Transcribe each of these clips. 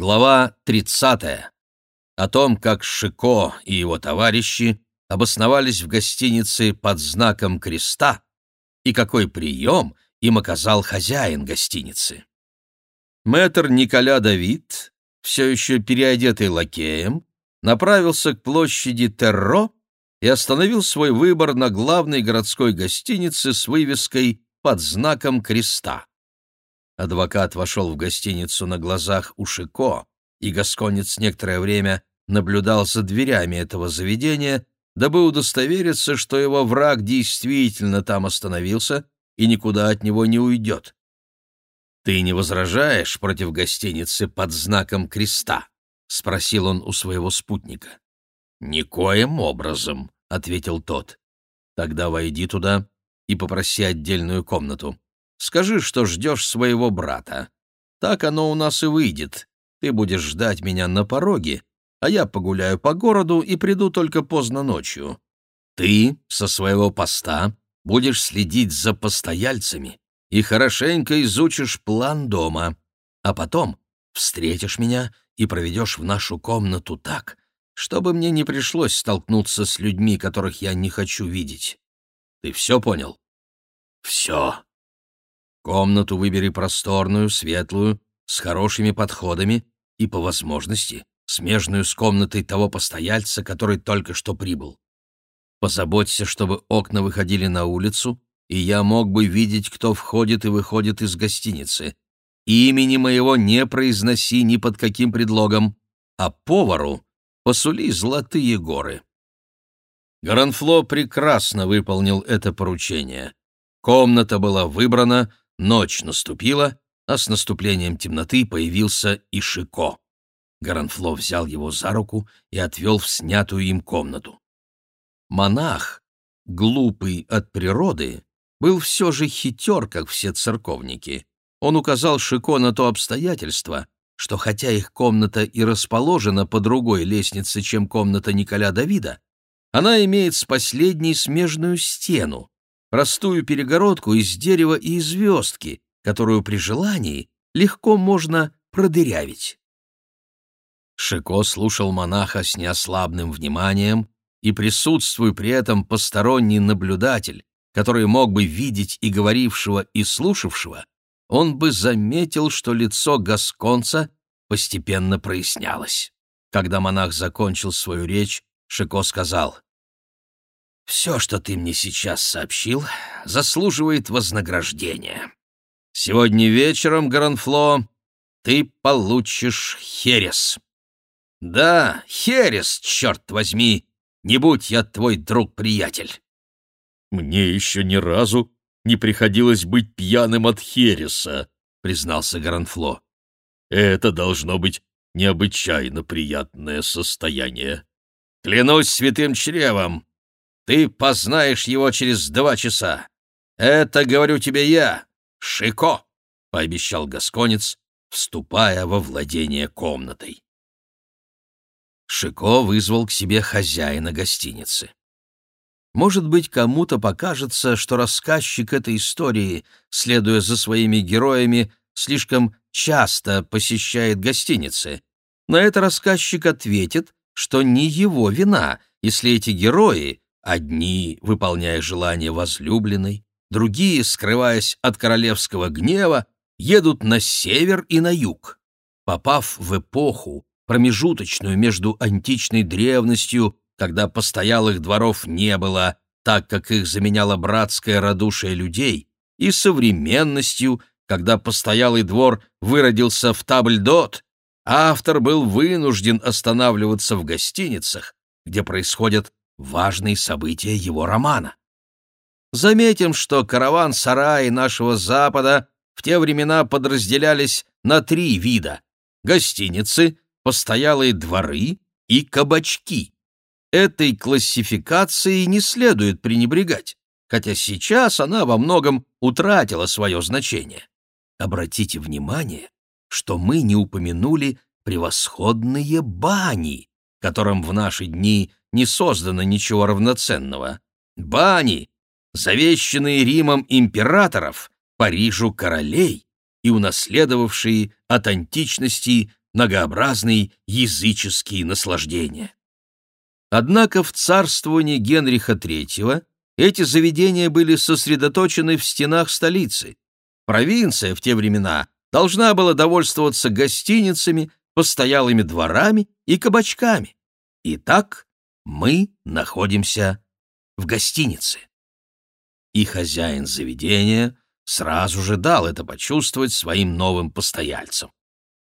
Глава 30. О том, как Шико и его товарищи обосновались в гостинице под знаком креста и какой прием им оказал хозяин гостиницы. Мэтр Николя Давид, все еще переодетый лакеем, направился к площади Терро и остановил свой выбор на главной городской гостинице с вывеской под знаком креста. Адвокат вошел в гостиницу на глазах у Шико, и Гасконец некоторое время наблюдал за дверями этого заведения, дабы удостовериться, что его враг действительно там остановился и никуда от него не уйдет. «Ты не возражаешь против гостиницы под знаком креста?» — спросил он у своего спутника. «Никоим образом», — ответил тот. «Тогда войди туда и попроси отдельную комнату. Скажи, что ждешь своего брата. Так оно у нас и выйдет. Ты будешь ждать меня на пороге, а я погуляю по городу и приду только поздно ночью. Ты со своего поста будешь следить за постояльцами и хорошенько изучишь план дома, а потом встретишь меня и проведешь в нашу комнату так, чтобы мне не пришлось столкнуться с людьми, которых я не хочу видеть. Ты все понял? Все. Комнату выбери просторную, светлую, с хорошими подходами и, по возможности, смежную с комнатой того постояльца, который только что прибыл. Позаботься, чтобы окна выходили на улицу, и я мог бы видеть, кто входит и выходит из гостиницы. Имени моего не произноси ни под каким предлогом, а повару посули золотые горы. Гранфло прекрасно выполнил это поручение. Комната была выбрана, Ночь наступила, а с наступлением темноты появился и Шико. Гаранфло взял его за руку и отвел в снятую им комнату. Монах, глупый от природы, был все же хитер, как все церковники. Он указал Шико на то обстоятельство, что хотя их комната и расположена по другой лестнице, чем комната Николя Давида, она имеет с последней смежную стену, простую перегородку из дерева и из которую при желании легко можно продырявить. Шико слушал монаха с неослабным вниманием, и присутствуя при этом посторонний наблюдатель, который мог бы видеть и говорившего, и слушавшего, он бы заметил, что лицо Гасконца постепенно прояснялось. Когда монах закончил свою речь, Шико сказал, все, что ты мне сейчас сообщил, заслуживает вознаграждения. Сегодня вечером, Гранфло, ты получишь херес. Да, херес, черт возьми, не будь я твой друг-приятель. Мне еще ни разу не приходилось быть пьяным от хереса, признался Гранфло. Это должно быть необычайно приятное состояние. Клянусь святым чревом, ты познаешь его через два часа. Это говорю тебе я, Шико, — пообещал Гасконец, вступая во владение комнатой. Шико вызвал к себе хозяина гостиницы. Может быть, кому-то покажется, что рассказчик этой истории, следуя за своими героями, слишком часто посещает гостиницы. На это рассказчик ответит, что не его вина, если эти герои, Одни, выполняя желание возлюбленной, другие, скрываясь от королевского гнева, едут на север и на юг. Попав в эпоху, промежуточную между античной древностью, когда постоялых дворов не было, так как их заменяло братское радушие людей, и современностью, когда постоялый двор выродился в табльдот, автор был вынужден останавливаться в гостиницах, где происходят важные события его романа. Заметим, что караван-сараи нашего Запада в те времена подразделялись на три вида — гостиницы, постоялые дворы и кабачки. Этой классификацией не следует пренебрегать, хотя сейчас она во многом утратила свое значение. Обратите внимание, что мы не упомянули превосходные бани, которым в наши дни не создано ничего равноценного. Бани, завещанные Римом императоров, Парижу королей и унаследовавшие от античности многообразные языческие наслаждения. Однако в царствовании Генриха III эти заведения были сосредоточены в стенах столицы. Провинция в те времена должна была довольствоваться гостиницами, постоялыми дворами и кабачками. Итак, мы находимся в гостинице. И хозяин заведения сразу же дал это почувствовать своим новым постояльцам.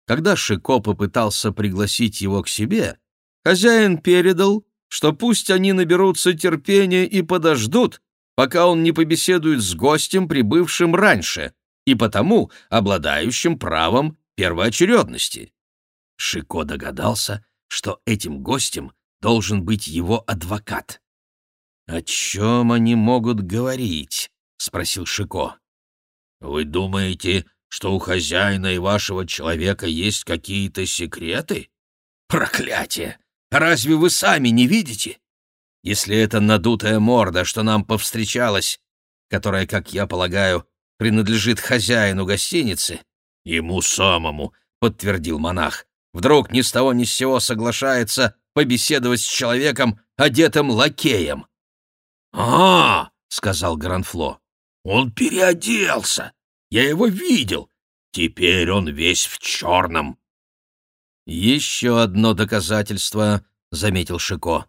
Когда Шико попытался пригласить его к себе, хозяин передал, что пусть они наберутся терпения и подождут, пока он не побеседует с гостем, прибывшим раньше, и потому обладающим правом первоочередности. Шико догадался, что этим гостем должен быть его адвокат. «О чем они могут говорить?» — спросил Шико. «Вы думаете, что у хозяина и вашего человека есть какие-то секреты? Проклятие! Разве вы сами не видите? Если это надутая морда, что нам повстречалась, которая, как я полагаю, принадлежит хозяину гостиницы, ему самому, — подтвердил монах, вдруг ни с того ни с сего соглашается побеседовать с человеком, одетым лакеем. «А, — сказал Гранфло, — он переоделся. Я его видел. Теперь он весь в черном. «Еще одно доказательство», — заметил Шико.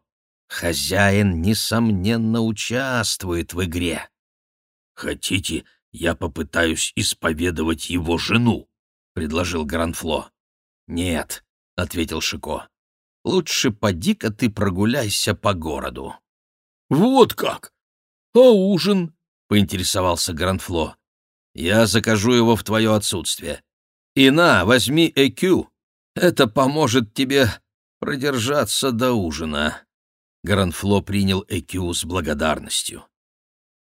«Хозяин, несомненно, участвует в игре». «Хотите, я попытаюсь исповедовать его жену?» — предложил Гранфло. «Нет», — ответил Шико. «Лучше поди-ка ты прогуляйся по городу». «Вот как! А ужин?» — поинтересовался Гранфло. «Я закажу его в твое отсутствие. И на, возьми ЭКЮ, это поможет тебе продержаться до ужина». Гранфло принял Экю с благодарностью.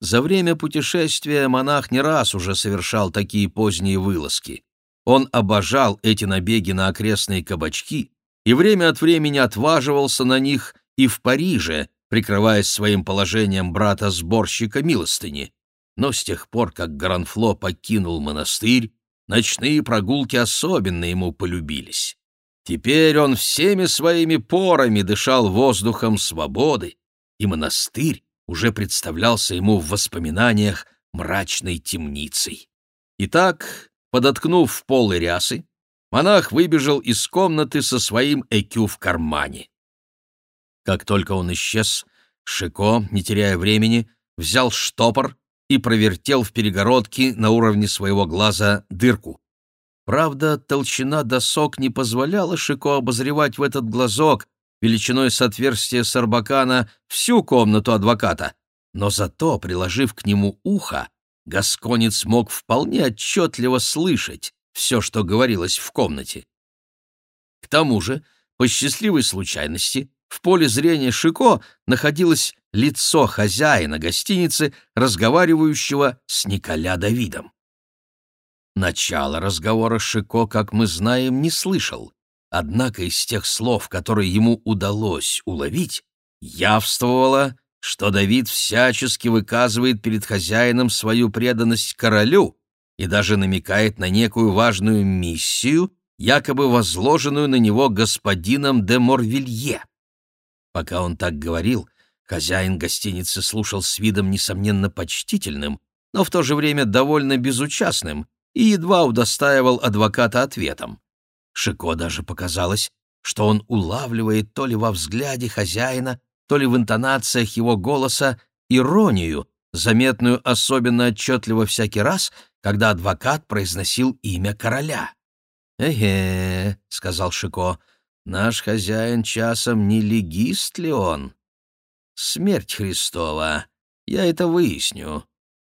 За время путешествия монах не раз уже совершал такие поздние вылазки. Он обожал эти набеги на окрестные кабачки и время от времени отваживался на них и в Париже, прикрываясь своим положением брата-сборщика милостыни. Но с тех пор, как Гранфло покинул монастырь, Ночные прогулки особенно ему полюбились. Теперь он всеми своими порами дышал воздухом свободы, и монастырь уже представлялся ему в воспоминаниях мрачной темницей. Итак, подоткнув полы рясы, монах выбежал из комнаты со своим экю в кармане. Как только он исчез, Шико, не теряя времени, взял штопор и провертел в перегородке на уровне своего глаза дырку. Правда, толщина досок не позволяла Шико обозревать в этот глазок, величиной с отверстия Сарбакана, всю комнату адвоката, но зато, приложив к нему ухо, Гасконец мог вполне отчетливо слышать все, что говорилось в комнате. К тому же, по счастливой случайности, в поле зрения Шико находилось лицо хозяина гостиницы, разговаривающего с Николя Давидом. Начало разговора Шико, как мы знаем, не слышал, однако из тех слов, которые ему удалось уловить, явствовало, что Давид всячески выказывает перед хозяином свою преданность королю и даже намекает на некую важную миссию, якобы возложенную на него господином де Морвилье. Пока он так говорил, хозяин гостиницы слушал с видом, несомненно, почтительным, но в то же время довольно безучастным и едва удостаивал адвоката ответом. Шико даже показалось, что он улавливает то ли во взгляде хозяина, то ли в интонациях его голоса иронию, заметную особенно отчетливо всякий раз, когда адвокат произносил имя короля. «Эге», — сказал Шико, Наш хозяин часом не легист ли он? Смерть Христова. Я это выясню.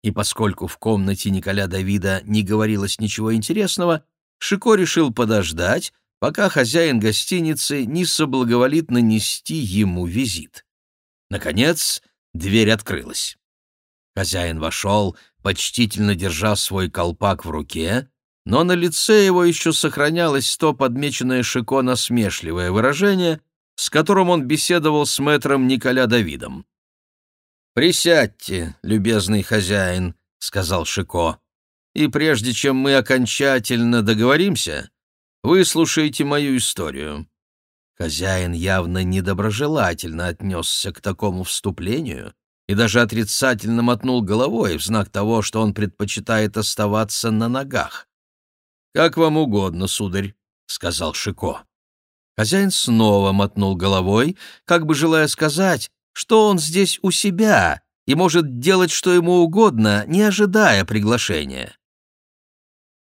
И поскольку в комнате Николя Давида не говорилось ничего интересного, Шико решил подождать, пока хозяин гостиницы не соблаговолит нанести ему визит. Наконец, дверь открылась. Хозяин вошел, почтительно держа свой колпак в руке, но на лице его еще сохранялось то подмеченное Шико насмешливое выражение, с которым он беседовал с мэтром Николя Давидом. «Присядьте, любезный хозяин», — сказал Шико, — «и прежде чем мы окончательно договоримся, Выслушайте мою историю». Хозяин явно недоброжелательно отнесся к такому вступлению и даже отрицательно мотнул головой в знак того, что он предпочитает оставаться на ногах. «Как вам угодно, сударь», — сказал Шико. Хозяин снова мотнул головой, как бы желая сказать, что он здесь у себя и может делать что ему угодно, не ожидая приглашения.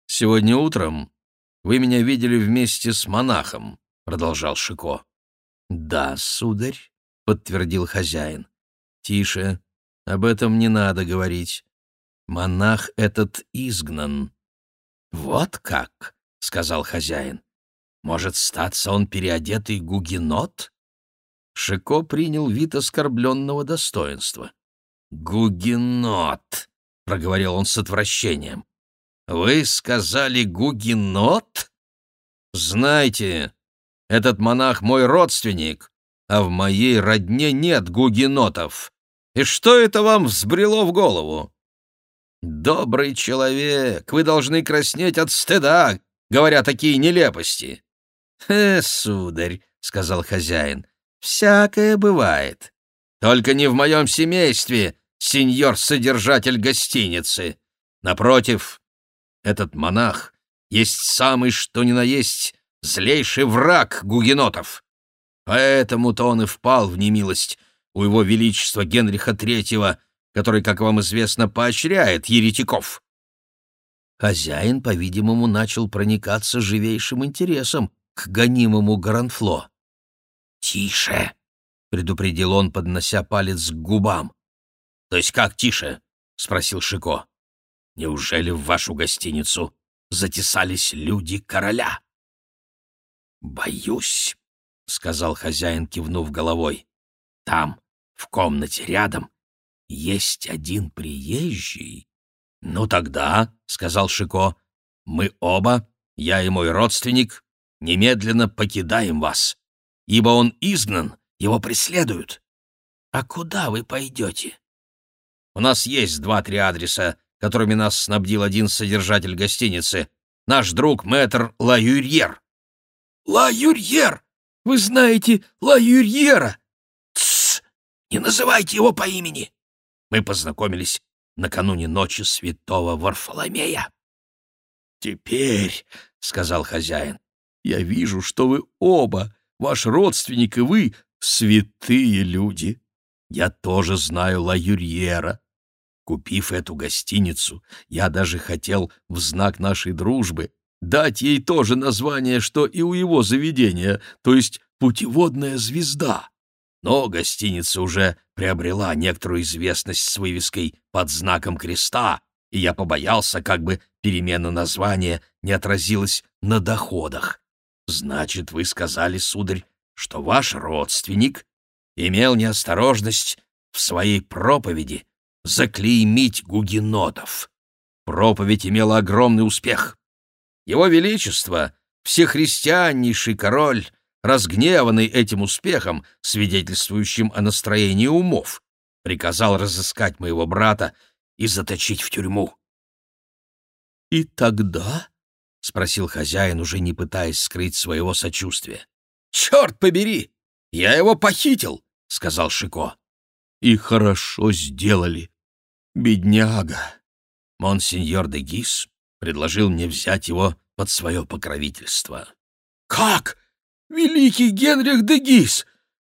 «Сегодня утром вы меня видели вместе с монахом», — продолжал Шико. «Да, сударь», — подтвердил хозяин. «Тише, об этом не надо говорить. Монах этот изгнан». «Вот как», — сказал хозяин. «Может, статься он переодетый гугенот?» Шико принял вид оскорбленного достоинства. «Гугенот», — проговорил он с отвращением. «Вы сказали гугенот?» «Знаете, этот монах мой родственник, а в моей родне нет гугенотов. И что это вам взбрело в голову?» «Добрый человек, вы должны краснеть от стыда, говоря такие нелепости». «Э, сударь», — сказал хозяин, — «всякое бывает. Только не в моем семействе, сеньор-содержатель гостиницы. Напротив, этот монах есть самый что ни на есть злейший враг гугенотов. Поэтому-то он и впал в немилость у его величества Генриха Третьего, который, как вам известно, поощряет еретиков. Хозяин, по-видимому, начал проникаться живейшим интересом к гонимому Гаранфло. «Тише!» — предупредил он, поднося палец к губам. «То есть как тише?» — спросил Шико. Неужели в вашу гостиницу затесались люди короля? Боюсь, — сказал хозяин, кивнув головой. Там, в комнате рядом, есть один приезжий. Ну тогда, — сказал Шико, — мы оба, я и мой родственник, немедленно покидаем вас, ибо он изгнан, его преследуют. А куда вы пойдете? У нас есть два-три адреса, которыми нас снабдил один содержатель гостиницы, наш друг мэтр Ла Юрьер. «Ла Юрьер! Вы знаете Ла Юрьера!» «Тссс! Не называйте его по имени!» Мы познакомились накануне ночи святого Варфоломея. «Теперь, — сказал хозяин, — я вижу, что вы оба, ваш родственник и вы, святые люди. Я тоже знаю Ла Юрьера, Купив эту гостиницу, я даже хотел в знак нашей дружбы дать ей то же название, что и у его заведения, то есть «Путеводная звезда». Но гостиница уже приобрела некоторую известность с вывеской под знаком креста, и я побоялся, как бы перемена названия не отразилась на доходах. Значит, вы сказали, сударь, что ваш родственник имел неосторожность в своей проповеди заклеймить гугенотов. Проповедь имела огромный успех. Его Величество, всехристианнейший король, разгневанный этим успехом, свидетельствующим о настроении умов, приказал разыскать моего брата и заточить в тюрьму. «И тогда?» — спросил хозяин, уже не пытаясь скрыть своего сочувствия. «Черт побери! Я его похитил!» — сказал Шико. «И хорошо сделали», Бедняга. Монсеньор де Гис предложил мне взять его под свое покровительство. Как? Великий Генрих де Гис!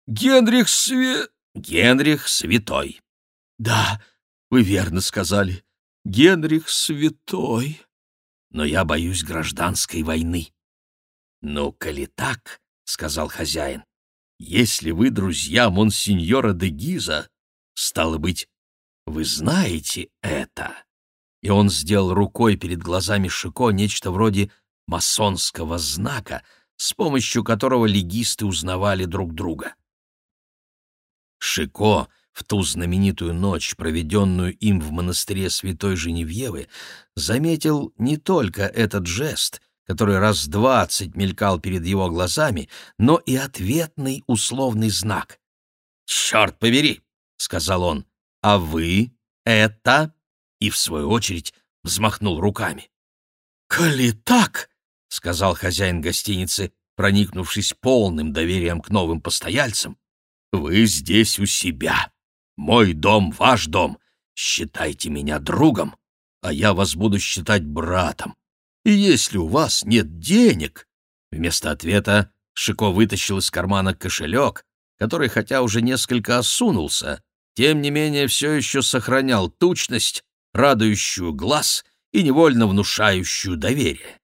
Генрих Све... Генрих Святой. Да, вы верно сказали. Генрих Святой. Но я боюсь гражданской войны. Ну, коли так, — сказал хозяин, — если вы друзья монсеньора де Гиза, стало быть, вы знаете это?» И он сделал рукой перед глазами Шико нечто вроде масонского знака, с помощью которого легисты узнавали друг друга. Шико в ту знаменитую ночь, проведенную им в монастыре Святой Женевьевы, заметил не только этот жест, который раз двадцать мелькал перед его глазами, но и ответный условный знак. «Черт побери!» — сказал он а вы это...» И, в свою очередь, взмахнул руками. «Коли так, — сказал хозяин гостиницы, проникнувшись полным доверием к новым постояльцам, — «вы здесь у себя. Мой дом — ваш дом. Считайте меня другом, а я вас буду считать братом. И если у вас нет денег...» Вместо ответа Шико вытащил из кармана кошелек, который, хотя уже несколько осунулся, тем не менее все еще сохранял тучность, радующую глаз и невольно внушающую доверие.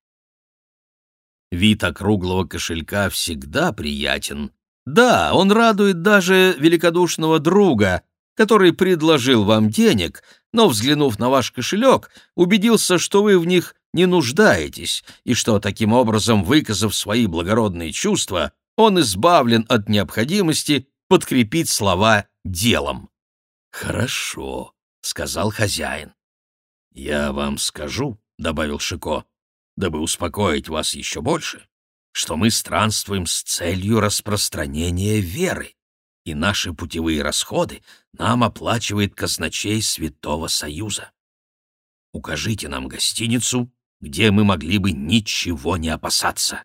Вид округлого кошелька всегда приятен. Да, он радует даже великодушного друга, который предложил вам денег, но, взглянув на ваш кошелек, убедился, что вы в них не нуждаетесь, и что, таким образом, выказав свои благородные чувства, он избавлен от необходимости подкрепить слова делом. «Хорошо», — сказал хозяин. «Я вам скажу», — добавил Шико, дабы успокоить вас еще больше, что мы странствуем с целью распространения веры, и наши путевые расходы нам оплачивает казначей Святого Союза. Укажите нам гостиницу, где мы могли бы ничего не опасаться.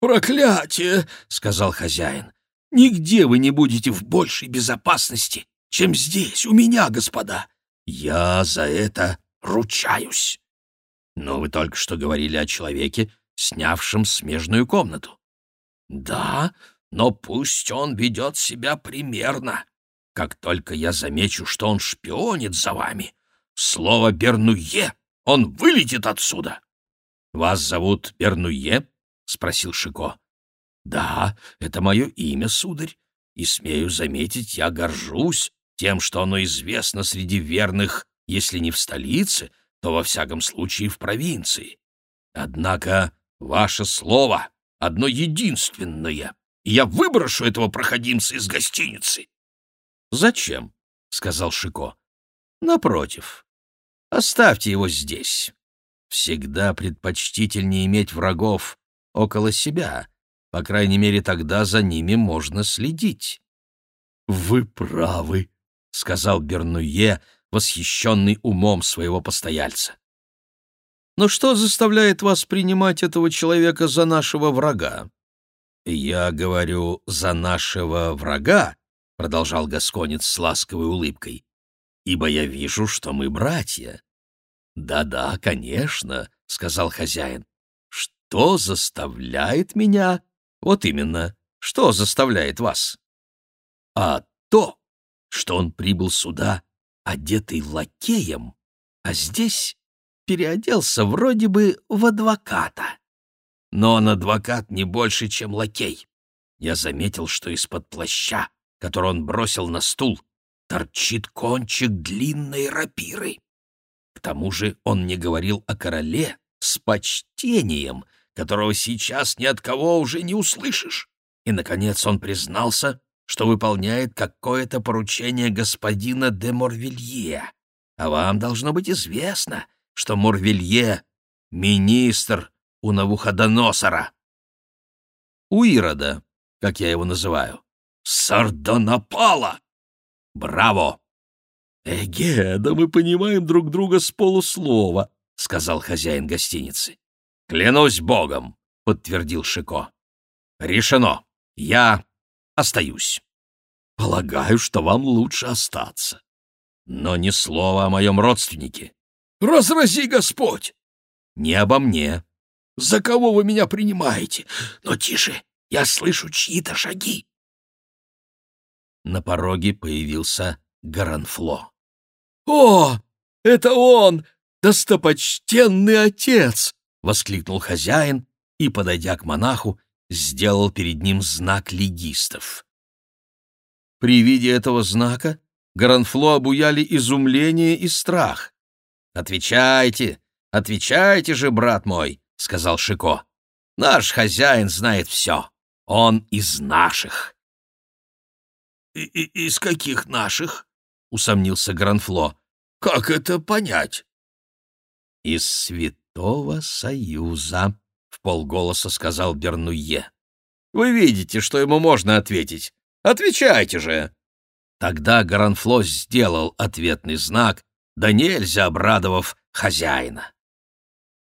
«Проклятие!» — сказал хозяин. «Нигде вы не будете в большей безопасности, чем здесь, у меня, господа. Я за это ручаюсь». Но вы только что говорили о человеке, снявшем смежную комнату. Да, но пусть он ведет себя примерно. Как только я замечу, что он шпионит за вами, слово «Бернуе» он вылетит отсюда. Вас зовут Бернуе? — спросил Шико. Да, это мое имя, сударь, и, смею заметить, я горжусь тем, что оно известно среди верных, если не в столице, то во всяком случае в провинции. Однако ваше слово одно единственное, и я выброшу этого проходимца из гостиницы. Зачем? сказал Шико. Напротив, оставьте его здесь. Всегда предпочтительнее иметь врагов около себя. По крайней мере, тогда за ними можно следить. Вы правы, сказал Бернуе, восхищенный умом своего постояльца. «Но что заставляет вас принимать этого человека за нашего врага?» «Я говорю «за нашего врага», — продолжал Гасконец с ласковой улыбкой, «ибо я вижу, что мы братья». «Да-да, конечно», — сказал хозяин. «Что заставляет меня?» «Вот именно, что заставляет вас?» «А то, что он прибыл сюда одетый лакеем, а здесь переоделся вроде бы в адвоката. Но он адвокат не больше, чем лакей. Я заметил, что из-под плаща, который он бросил на стул, торчит кончик длинной рапиры. К тому же он не говорил о короле с почтением, которого сейчас ни от кого уже не услышишь. И, наконец, он признался, что выполняет какое-то поручение господина де Морвилье. А вам должно быть известно, что Морвилье — министр у Навуходоносора. У Ирода, как я его называю. Сардонапала! Браво! Эге, да мы понимаем друг друга с полуслова, — сказал хозяин гостиницы. Клянусь богом, — подтвердил Шико. Решено. Я остаюсь. Полагаю, что вам лучше остаться. Но ни слова о моем родственнике. Разрази Господь! Не обо мне. За кого вы меня принимаете? Но тише, я слышу чьи-то шаги. На пороге появился Гаранфло. «О, это он, достопочтенный отец!» — воскликнул хозяин и, подойдя к монаху, сделал перед ним знак легистов. При виде этого знака Гаранфло обуяли изумление и страх. «Отвечайте, отвечайте же, брат мой», — сказал Шико. «Наш хозяин знает все. Он из наших». «И -и «Из каких наших?» — усомнился Гранфло. «Как это понять?» «Из Святого Союза», в полголоса сказал Бернуе. «Вы видите, что ему можно ответить. Отвечайте же!» Тогда Гаранфло сделал ответный знак, да нельзя обрадовав хозяина.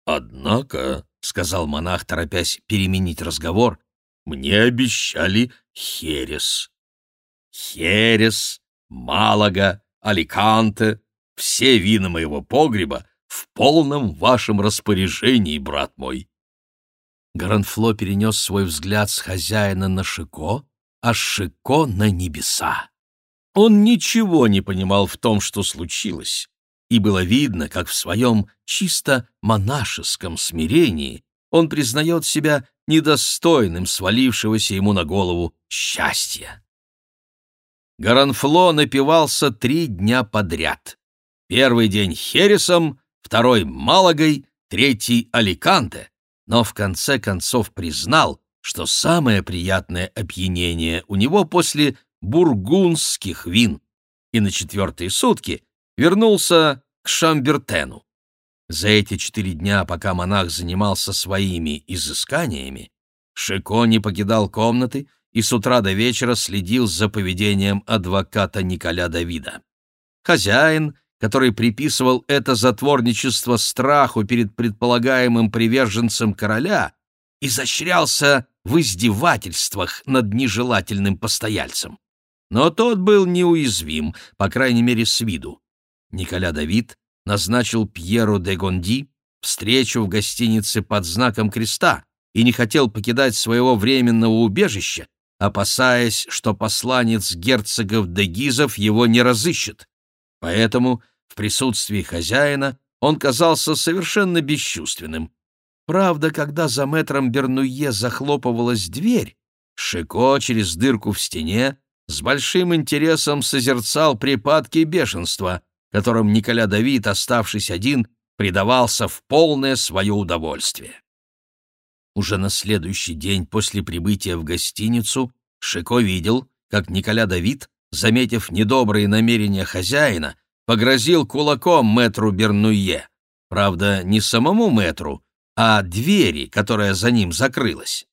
«Однако», — сказал монах, торопясь переменить разговор, — «мне обещали херес». «Херес, Малага, Аликанте, все вина моего погреба в полном вашем распоряжении, брат мой». Гранфло перенес свой взгляд с хозяина на Шико, а Шико на небеса. Он ничего не понимал в том, что случилось, и было видно, как в своем чисто монашеском смирении он признает себя недостойным свалившегося ему на голову счастья. Гаранфло напивался три дня подряд. Первый день Хересом, второй — Малагой, третий — Аликанте, но в конце концов признал, что самое приятное опьянение у него после бургундских вин, и на четвертые сутки вернулся к Шамбертену. За эти четыре дня, пока монах занимался своими изысканиями, Шико не покидал комнаты и с утра до вечера следил за поведением адвоката Николя Давида. Хозяин, который приписывал это затворничество страху перед предполагаемым приверженцем короля, изощрялся в издевательствах над нежелательным постояльцем. Но тот был неуязвим, по крайней мере, с виду. Николя Давид назначил Пьеру де Гонди встречу в гостинице под знаком креста и не хотел покидать своего временного убежища, опасаясь, что посланец герцогов де Гизов его не разыщет. Поэтому в присутствии хозяина он казался совершенно бесчувственным. Правда, когда за мэтром Бернуе захлопывалась дверь, Шико через дырку в стене с большим интересом созерцал припадки бешенства, которым Николя Давид, оставшись один, предавался в полное свое удовольствие. Уже на следующий день после прибытия в гостиницу Шико видел, как Николя Давид, заметив недобрые намерения хозяина, погрозил кулаком мэтру Бернуе. Правда, не самому мэтру, а двери, которая за ним закрылась.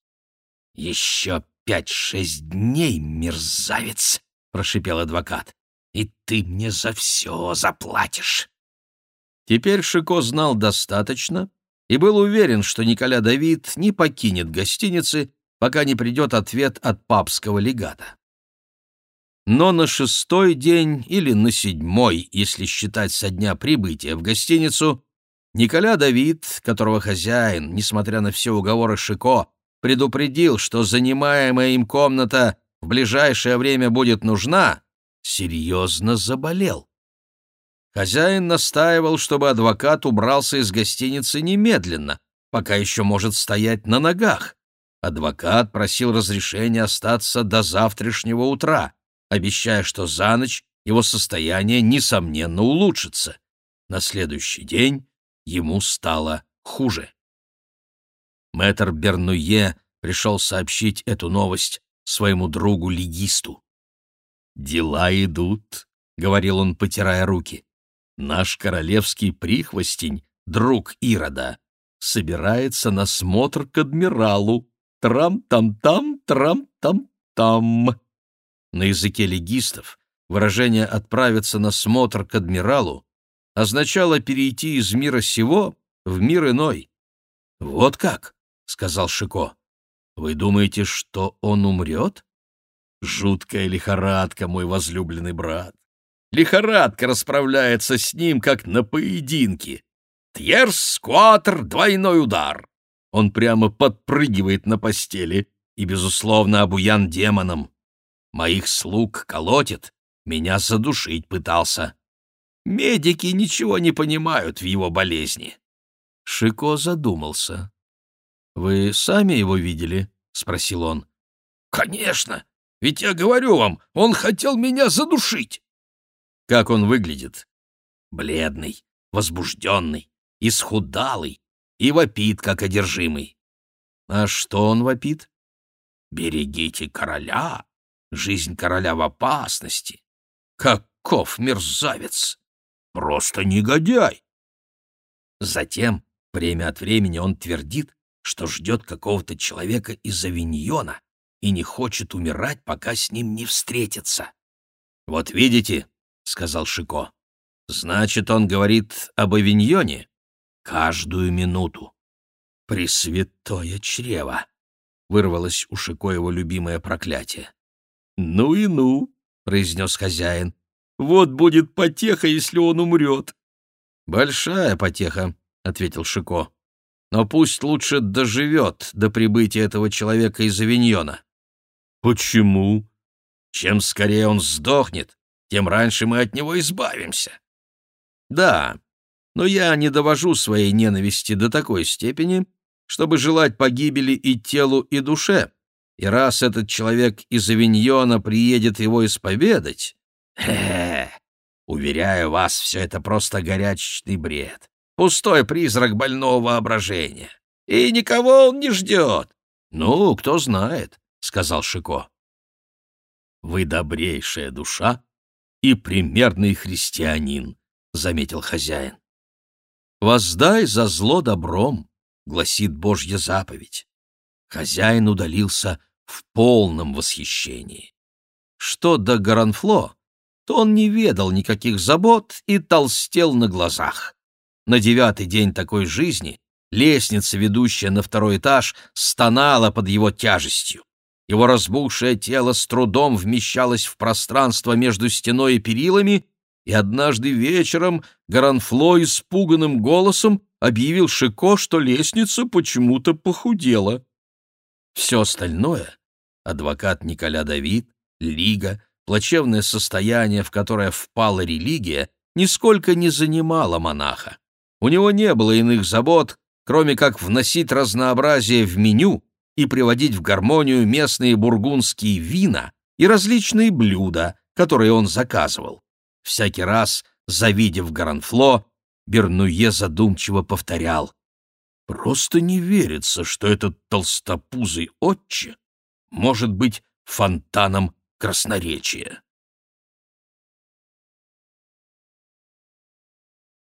«Еще пять-шесть дней, мерзавец!» — прошипел адвокат. «И ты мне за все заплатишь!» Теперь Шико знал достаточно и был уверен, что Николя Давид не покинет гостиницы, пока не придет ответ от папского легата. Но на шестой день или на седьмой, если считать со дня прибытия в гостиницу, Николя Давид, которого хозяин, несмотря на все уговоры Шико, предупредил, что занимаемая им комната в ближайшее время будет нужна, серьезно заболел. Хозяин настаивал, чтобы адвокат убрался из гостиницы немедленно, пока еще может стоять на ногах. Адвокат просил разрешения остаться до завтрашнего утра, обещая, что за ночь его состояние, несомненно, улучшится. На следующий день ему стало хуже. Мэтр Бернуе пришел сообщить эту новость своему другу-легисту. «Дела идут», — говорил он, потирая руки. «Наш королевский прихвостень, друг Ирода, собирается на смотр к адмиралу. Трам-там-там, трам-там-там». На языке легистов выражение «отправиться на смотр к адмиралу» означало перейти из мира сего в мир иной. «Вот как?» — сказал Шико. «Вы думаете, что он умрет?» «Жуткая лихорадка, мой возлюбленный брат. Лихорадка расправляется с ним, как на поединке. Тьерс, скватр, двойной удар. Он прямо подпрыгивает на постели и, безусловно, обуян демоном. Моих слуг колотит, меня задушить пытался. Медики ничего не понимают в его болезни». Шико задумался. «Вы сами его видели?» — спросил он. «Конечно! Ведь я говорю вам, он хотел меня задушить!» «Как он выглядит?» «Бледный, возбужденный, исхудалый и вопит, как одержимый». «А что он вопит?» «Берегите короля! Жизнь короля в опасности! Каков мерзавец! Просто негодяй!» Затем, время от времени, он твердит, что ждет какого-то человека из Авиньона и не хочет умирать, пока с ним не встретится. «Вот видите», — сказал Шико, — «значит, он говорит об Авиньоне каждую минуту». «Пресвятое чрево!» — вырвалось у Шико его любимое проклятие. «Ну и ну!» — произнес хозяин. «Вот будет потеха, если он умрет!» «Большая потеха», — ответил Шико. «Но пусть лучше доживет до прибытия этого человека из Авиньона». «Почему?» «Чем скорее он сдохнет, тем раньше мы от него избавимся». «Да, но я не довожу своей ненависти до такой степени, чтобы желать погибели и телу, и душе. И раз этот человек из Авиньона приедет его исповедать... Хе, уверяю вас, все это просто горячечный бред, пустой призрак больного воображения. И никого он не ждет. Ну, кто знает, — сказал Шико. Вы добрейшая душа и примерный христианин, — заметил хозяин. «Воздай за зло добром», гласит Божья заповедь. Хозяин удалился в полном восхищении. Что до Гаранфло, то он не ведал никаких забот и толстел на глазах. На девятый день такой жизни лестница, ведущая на второй этаж, стонала под его тяжестью. Его разбухшее тело с трудом вмещалось в пространство между стеной и перилами, и однажды вечером Гаранфло испуганным голосом объявил Шико, что лестница почему-то похудела. Все остальное — адвокат Николя Давид, Лига, плачевное состояние, в которое впала религия, нисколько не занимало монаха. У него не было иных забот, кроме как вносить разнообразие в меню и приводить в гармонию местные бургундские вина и различные блюда, которые он заказывал. Всякий раз, завидев Гаранфло, Бернуе задумчиво повторял. «Просто не верится, что этот толстопузый отче может быть фонтаном красноречия».